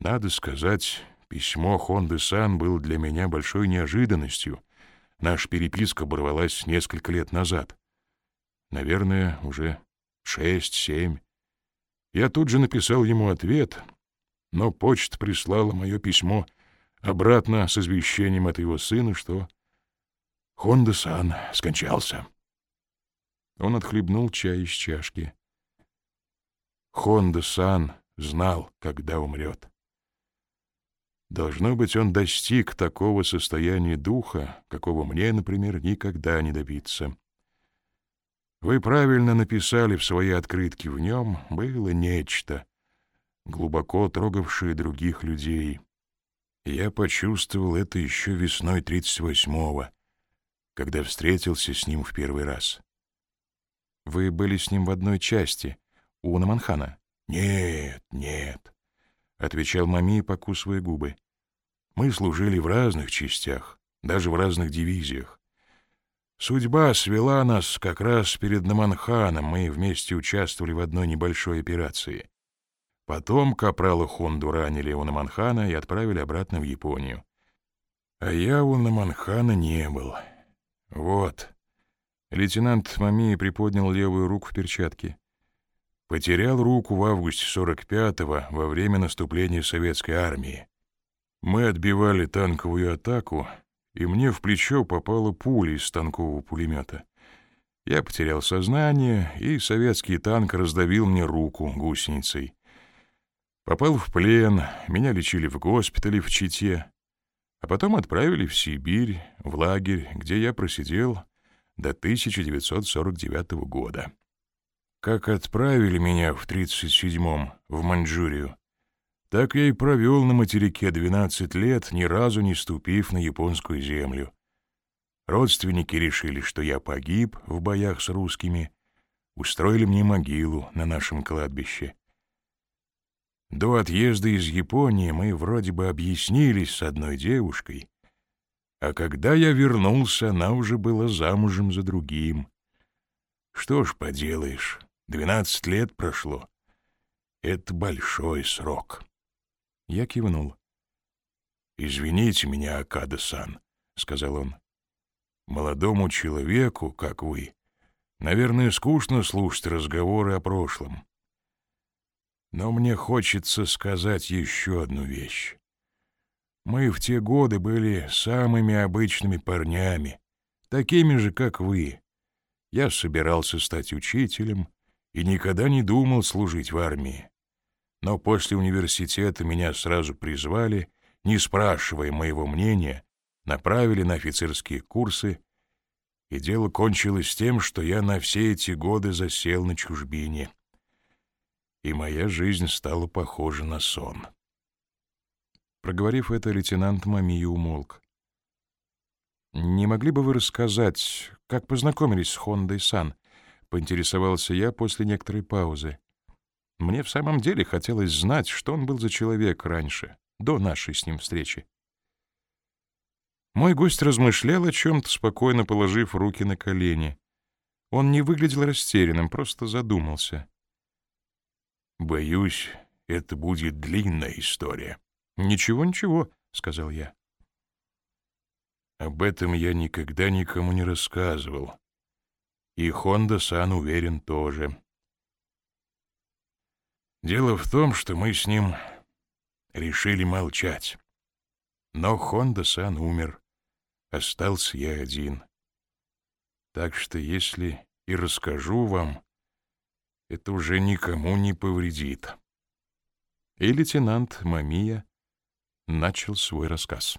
Надо сказать, письмо Хонды-сан было для меня большой неожиданностью. Наша переписка оборвалась несколько лет назад. Наверное, уже шесть-семь. Я тут же написал ему ответ, но почта прислала мое письмо обратно с извещением от его сына, что Хонда-сан скончался. Он отхлебнул чай из чашки. Хонда-сан знал, когда умрет. Должно быть, он достиг такого состояния духа, какого мне, например, никогда не добиться. Вы правильно написали в своей открытке, в нем было нечто, глубоко трогавшее других людей. Я почувствовал это еще весной 38-го, когда встретился с ним в первый раз. Вы были с ним в одной части, у Наманхана? Нет, нет. — отвечал Мами, покусывая губы. «Мы служили в разных частях, даже в разных дивизиях. Судьба свела нас как раз перед Наманханом, мы вместе участвовали в одной небольшой операции. Потом капрала Хонду ранили у Наманхана и отправили обратно в Японию. А я у Наманхана не был. Вот». Лейтенант Мами приподнял левую руку в перчатке. Потерял руку в августе 45-го во время наступления советской армии. Мы отбивали танковую атаку, и мне в плечо попала пуля из станкового пулемета. Я потерял сознание, и советский танк раздавил мне руку гусеницей. Попал в плен, меня лечили в госпитале в Чите, а потом отправили в Сибирь, в лагерь, где я просидел до 1949 года. Как отправили меня в 37-м в Маньчжурию, так я и провел на материке 12 лет, ни разу не ступив на японскую землю. Родственники решили, что я погиб в боях с русскими, устроили мне могилу на нашем кладбище. До отъезда из Японии мы вроде бы объяснились с одной девушкой, а когда я вернулся, она уже была замужем за другим. Что ж поделаешь, Двенадцать лет прошло. Это большой срок. Я кивнул. «Извините меня, Акада-сан», — сказал он. «Молодому человеку, как вы, наверное, скучно слушать разговоры о прошлом. Но мне хочется сказать еще одну вещь. Мы в те годы были самыми обычными парнями, такими же, как вы. Я собирался стать учителем, и никогда не думал служить в армии. Но после университета меня сразу призвали, не спрашивая моего мнения, направили на офицерские курсы, и дело кончилось тем, что я на все эти годы засел на чужбине, и моя жизнь стала похожа на сон. Проговорив это, лейтенант Мамия умолк. «Не могли бы вы рассказать, как познакомились с Хондой Сан?» Поинтересовался я после некоторой паузы. Мне в самом деле хотелось знать, что он был за человек раньше, до нашей с ним встречи. Мой гость размышлял о чем-то, спокойно положив руки на колени. Он не выглядел растерянным, просто задумался. «Боюсь, это будет длинная история». «Ничего, ничего», — сказал я. «Об этом я никогда никому не рассказывал», и Хонда-сан уверен тоже. Дело в том, что мы с ним решили молчать. Но Хонда-сан умер. Остался я один. Так что если и расскажу вам, это уже никому не повредит. И лейтенант Мамия начал свой рассказ.